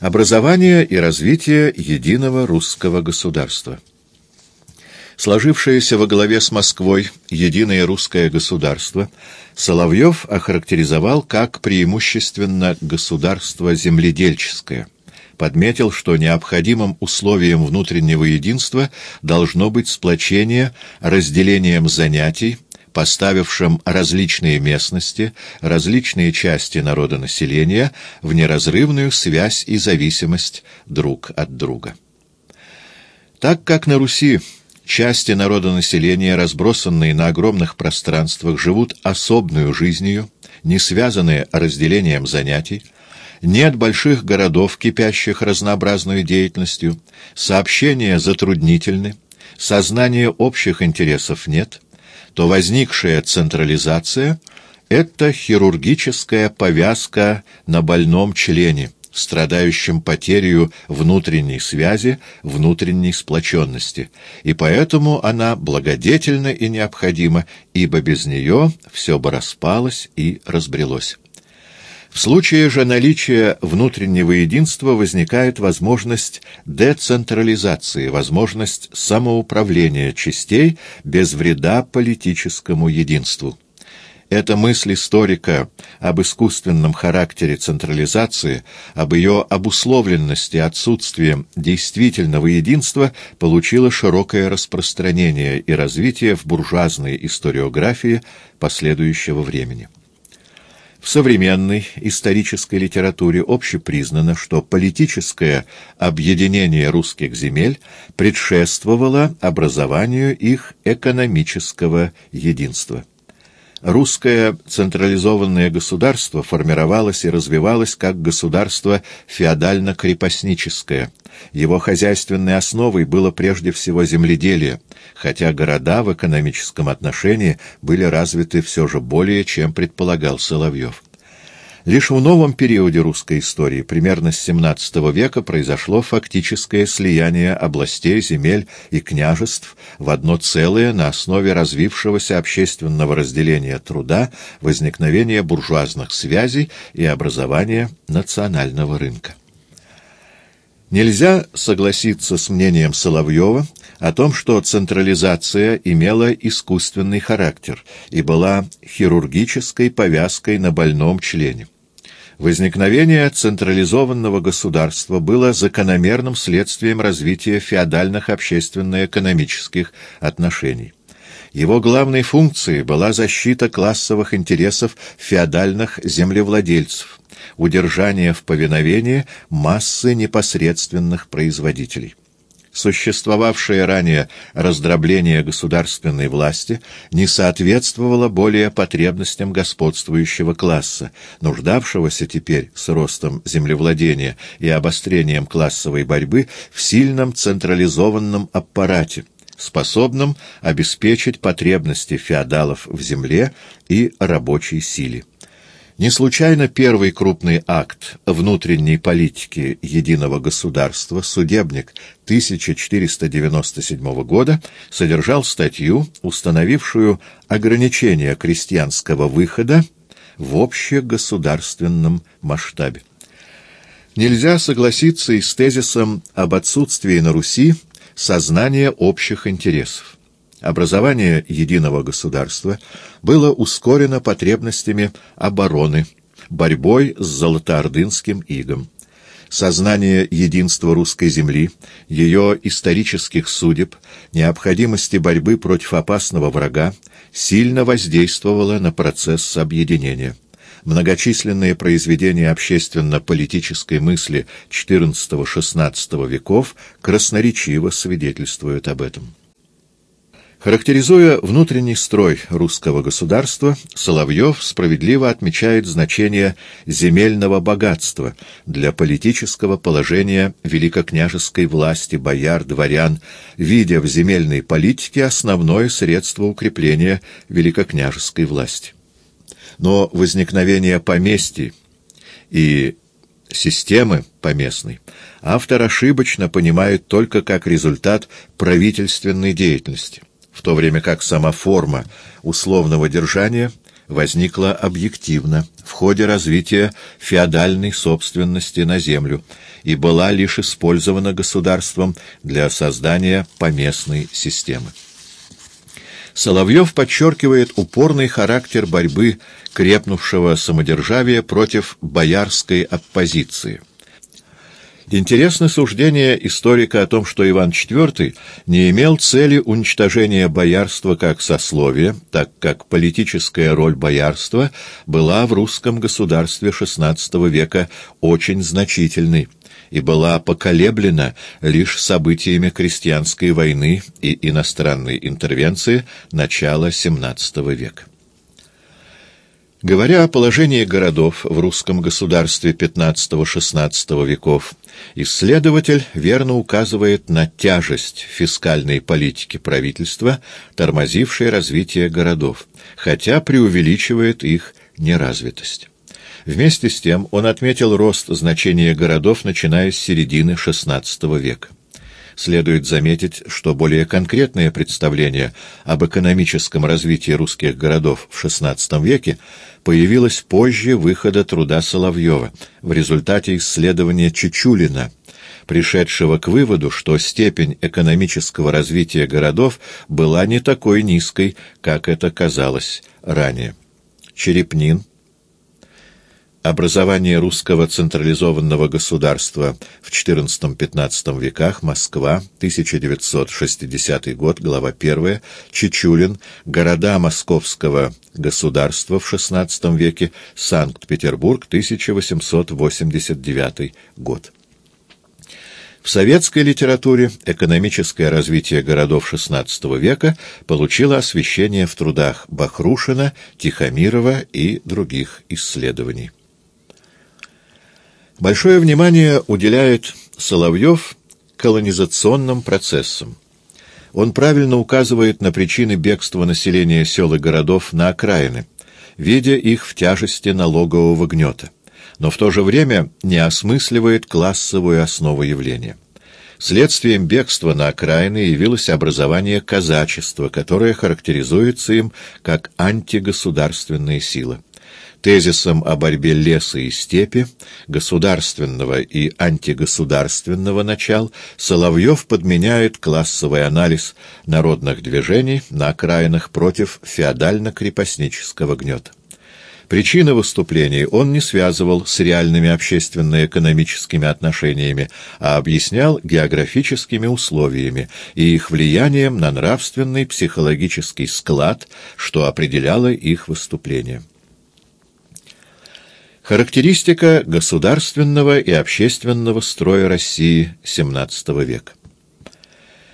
Образование и развитие единого русского государства. Сложившееся во главе с Москвой единое русское государство Соловьев охарактеризовал как преимущественно государство земледельческое. Подметил, что необходимым условием внутреннего единства должно быть сплочение разделением занятий, поставившим различные местности, различные части народонаселения в неразрывную связь и зависимость друг от друга. Так как на Руси части народонаселения, разбросанные на огромных пространствах, живут особную жизнью, не связанные разделением занятий, нет больших городов, кипящих разнообразной деятельностью, сообщения затруднительны, сознания общих интересов нет — то возникшая централизация — это хирургическая повязка на больном члене, страдающем потерю внутренней связи, внутренней сплоченности, и поэтому она благодетельна и необходима, ибо без нее все бы распалось и разбрелось. В случае же наличия внутреннего единства возникает возможность децентрализации, возможность самоуправления частей без вреда политическому единству. Эта мысль историка об искусственном характере централизации, об ее обусловленности отсутствием действительного единства получила широкое распространение и развитие в буржуазной историографии последующего времени. В современной исторической литературе общепризнано, что политическое объединение русских земель предшествовало образованию их экономического единства. Русское централизованное государство формировалось и развивалось как государство феодально-крепостническое. Его хозяйственной основой было прежде всего земледелие, хотя города в экономическом отношении были развиты все же более, чем предполагал Соловьев. Лишь в новом периоде русской истории, примерно с XVII века, произошло фактическое слияние областей, земель и княжеств в одно целое на основе развившегося общественного разделения труда, возникновения буржуазных связей и образования национального рынка. Нельзя согласиться с мнением Соловьева о том, что централизация имела искусственный характер и была хирургической повязкой на больном члене. Возникновение централизованного государства было закономерным следствием развития феодальных общественно-экономических отношений. Его главной функцией была защита классовых интересов феодальных землевладельцев, удержание в повиновении массы непосредственных производителей. Существовавшее ранее раздробление государственной власти не соответствовало более потребностям господствующего класса, нуждавшегося теперь с ростом землевладения и обострением классовой борьбы в сильном централизованном аппарате, способном обеспечить потребности феодалов в земле и рабочей силе. Не случайно первый крупный акт внутренней политики единого государства, судебник 1497 года, содержал статью, установившую ограничение крестьянского выхода в общегосударственном масштабе. Нельзя согласиться и с тезисом об отсутствии на Руси сознания общих интересов. Образование единого государства было ускорено потребностями обороны, борьбой с золотоордынским игом. Сознание единства русской земли, ее исторических судеб, необходимости борьбы против опасного врага сильно воздействовало на процесс объединения. Многочисленные произведения общественно-политической мысли XIV-XVI веков красноречиво свидетельствуют об этом. Характеризуя внутренний строй русского государства, Соловьев справедливо отмечает значение земельного богатства для политического положения великокняжеской власти, бояр, дворян, видя в земельной политике основное средство укрепления великокняжеской власти. Но возникновение поместий и системы поместной автор ошибочно понимает только как результат правительственной деятельности в то время как сама форма условного держания возникла объективно в ходе развития феодальной собственности на землю и была лишь использована государством для создания поместной системы. Соловьев подчеркивает упорный характер борьбы крепнувшего самодержавия против боярской оппозиции. Интересно суждение историка о том, что Иван IV не имел цели уничтожения боярства как сословия, так как политическая роль боярства была в русском государстве XVI века очень значительной и была поколеблена лишь событиями крестьянской войны и иностранной интервенции начала XVII века. Говоря о положении городов в русском государстве XV-XVI веков, исследователь верно указывает на тяжесть фискальной политики правительства, тормозившей развитие городов, хотя преувеличивает их неразвитость. Вместе с тем он отметил рост значения городов, начиная с середины XVI века. Следует заметить, что более конкретное представление об экономическом развитии русских городов в XVI веке появилось позже выхода труда Соловьева в результате исследования Чичулина, пришедшего к выводу, что степень экономического развития городов была не такой низкой, как это казалось ранее. Черепнин Образование русского централизованного государства в XIV-XV веках. Москва. 1960 год. Глава 1. Чичулин. Города московского государства в XVI веке. Санкт-Петербург. 1889 год. В советской литературе экономическое развитие городов XVI века получило освещение в трудах Бахрушина, Тихомирова и других исследований. Большое внимание уделяет Соловьев колонизационным процессам. Он правильно указывает на причины бегства населения сел и городов на окраины, видя их в тяжести налогового гнета, но в то же время не осмысливает классовую основу явления. Следствием бегства на окраины явилось образование казачества, которое характеризуется им как антигосударственная сила. Тезисом о борьбе леса и степи, государственного и антигосударственного начал, Соловьев подменяет классовый анализ народных движений на окраинах против феодально-крепостнического гнета. Причины выступлений он не связывал с реальными общественно-экономическими отношениями, а объяснял географическими условиями и их влиянием на нравственный психологический склад, что определяло их выступление. Характеристика государственного и общественного строя России XVII века